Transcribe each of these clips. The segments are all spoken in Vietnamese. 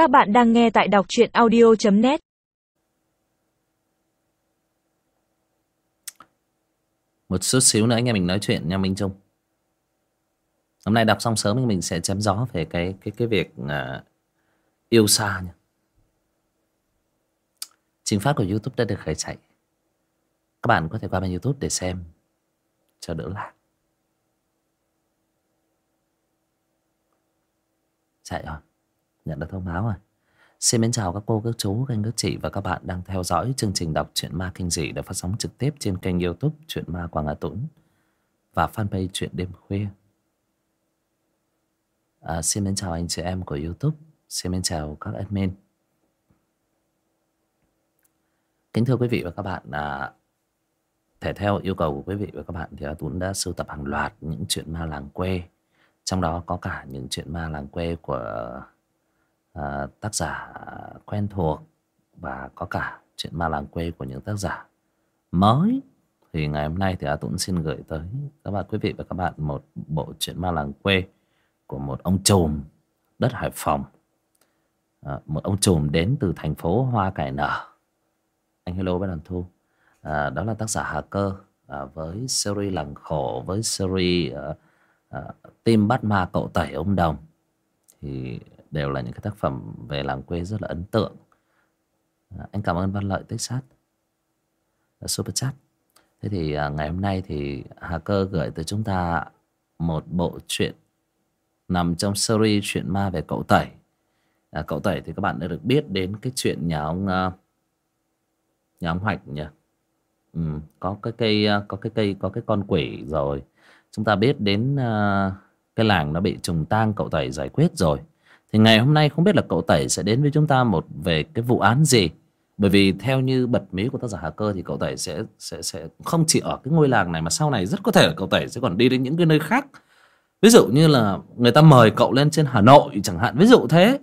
Các bạn đang nghe tại đọc truyện audio.net Một chút xíu nữa anh em mình nói chuyện nha Minh Trung. Hôm nay đọc xong sớm thì mình sẽ chém gió về cái cái cái việc uh, yêu xa nha. Trình phát của YouTube đã được khởi chạy. Các bạn có thể qua bên YouTube để xem Cho đỡ lạc Chạy rồi. Nhận được thông báo rồi Xin mến chào các cô, các chú, các anh, các chị và các bạn đang theo dõi chương trình đọc truyện ma kinh dị được phát sóng trực tiếp trên kênh youtube Truyện Ma Quảng Hà Tũng và fanpage Truyện Đêm Khuya. À, xin mến chào anh chị em của youtube, xin mến chào các admin. Kính thưa quý vị và các bạn, à, thể theo yêu cầu của quý vị và các bạn thì Tuấn đã sưu tập hàng loạt những chuyện ma làng quê. Trong đó có cả những chuyện ma làng quê của à, tác giả quen thuộc và có cả chuyện ma làng quê của những tác giả mới. Thì ngày hôm nay thì A Tuấn xin gửi tới các bạn quý vị và các bạn một bộ truyện ma làng quê của một ông trùm đất Hải Phòng. À, một ông trùm đến từ thành phố Hoa Cải Nở. Anh hello với đoàn thu. À, đó là tác giả Hà Cơ à, với series làng khổ với series à, à, tim bắt ma cậu tẩy ông đồng. Thì đều là những cái tác phẩm về làng quê rất là ấn tượng. À, anh cảm ơn văn lợi texas. À, Super chat. Thế thì à, ngày hôm nay thì hà cơ gửi tới chúng ta một bộ truyện nằm trong series chuyện ma về cậu tẩy. À, cậu tẩy thì các bạn đã được biết đến cái chuyện nhà ông à, nhà ông hoạch nhỉ? Ừ, có cái cây à, có cái cây có cái con quỷ rồi. Chúng ta biết đến uh, cái làng nó bị trùng tang cậu tẩy giải quyết rồi thì ngày hôm nay không biết là cậu Tẩy sẽ đến với chúng ta một về cái vụ án gì? Bởi vì theo như bật mí của tác giả Hà Cơ thì cậu Tẩy sẽ sẽ sẽ không chỉ ở cái ngôi làng này mà sau này rất có thể là cậu Tẩy sẽ còn đi đến những cái nơi khác. Ví dụ như là người ta mời cậu lên trên Hà Nội chẳng hạn. Ví dụ thế.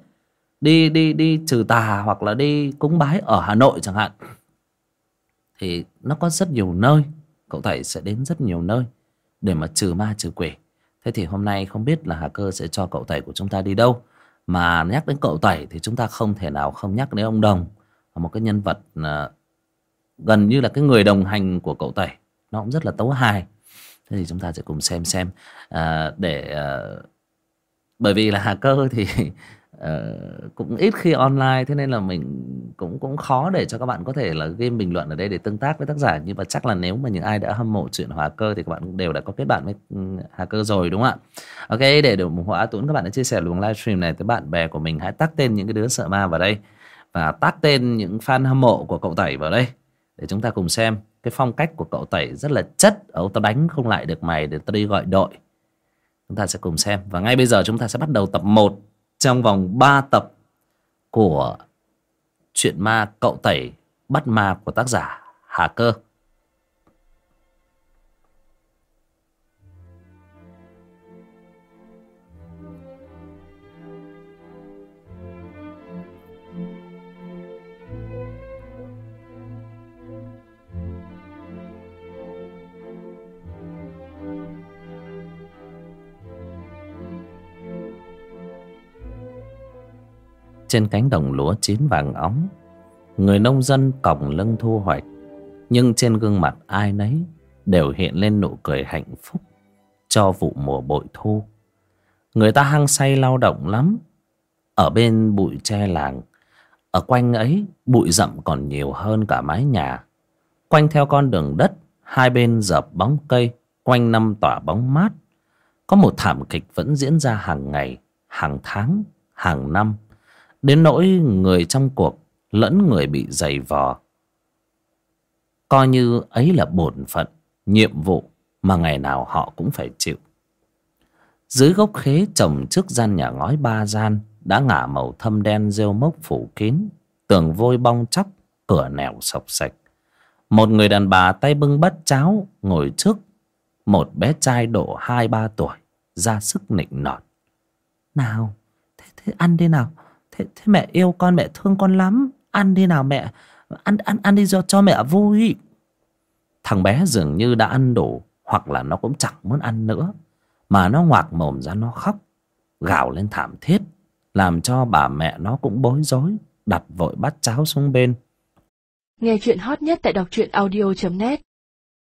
Đi đi đi trừ tà hoặc là đi cúng bái ở Hà Nội chẳng hạn. Thì nó có rất nhiều nơi. Cậu Tẩy sẽ đến rất nhiều nơi để mà trừ ma trừ quỷ. Thế thì hôm nay không biết là Hà Cơ sẽ cho cậu Tẩy của chúng ta đi đâu mà nhắc đến cậu tẩy thì chúng ta không thể nào không nhắc đến ông đồng một cái nhân vật à, gần như là cái người đồng hành của cậu tẩy. Nó cũng rất là tấu hài. Thế thì chúng ta sẽ cùng xem xem à, để à, bởi vì là hà cơ thì uh, cũng ít khi online thế nên là mình cũng cũng khó để cho các bạn có thể là ghi bình luận ở đây để tương tác với tác giả. Nhưng mà chắc là nếu mà những ai đã hâm mộ chuyện hòa cơ thì các bạn đều đã có kết bạn với ừ, hòa hà cơ rồi đúng không ạ? Ok để được ủng hộ a tuấn các bạn đã chia sẻ luồng livestream này tới bạn bè của mình. Hãy tắt tên những cái đứa sợ ma vào đây và tắt tên những fan hâm mộ của cậu tẩy vào đây để chúng ta cùng xem cái phong cách của cậu tẩy rất là chất ấu tao đánh không lại được mày để tao đi gọi đội. Chúng ta sẽ cùng xem. Và ngay bây giờ chúng ta sẽ bắt đầu tập 1 trong vòng 3 tập của chuyện ma cậu tẩy bắt ma của tác giả Hà Cơ. Trên cánh đồng lúa chín vàng óng. Người nông dân còng lưng thu hoạch, nhưng trên gương mặt ai nấy đều hiện lên nụ cười hạnh phúc cho vụ mùa bội thu. Người ta hăng say lao động lắm. Ở bên bụi tre làng, ở quanh ấy bụi rậm còn nhiều hơn cả mái nhà. Quanh theo con đường đất, hai bên dợp bóng cây, quanh năm tỏa bóng mát. Có một thảm kịch vẫn diễn ra hàng ngày, hàng tháng, hàng năm đến nỗi người trong cuộc lẫn người bị dày vò. Coi như ấy là bổn phận nhiệm vụ mà ngày nào họ cũng phải chịu. Dưới gốc khế trồng trước gian nhà ngói ba gian đã ngả màu thâm đen rêu mốc phủ kín tường vôi bong chóc cửa nẻo sọc sạch. Một người đàn bà tay bưng bát cháo ngồi trước một bé trai độ hai ba tuổi ra sức nịnh nọt. Nào thế, thế ăn đi nào thế, thế mẹ yêu con mẹ thương con lắm. Ăn đi nào mẹ. Ăn ăn ăn đi cho cho mẹ vui. Thằng bé dường như đã ăn đủ hoặc là nó cũng chẳng muốn ăn nữa. Mà nó ngoạc mồm ra nó khóc gào lên thảm thiết làm cho bà mẹ nó cũng bối rối đặt vội bát cháo xuống bên. Nghe chuyện hot nhất tại đọc truyện audio net.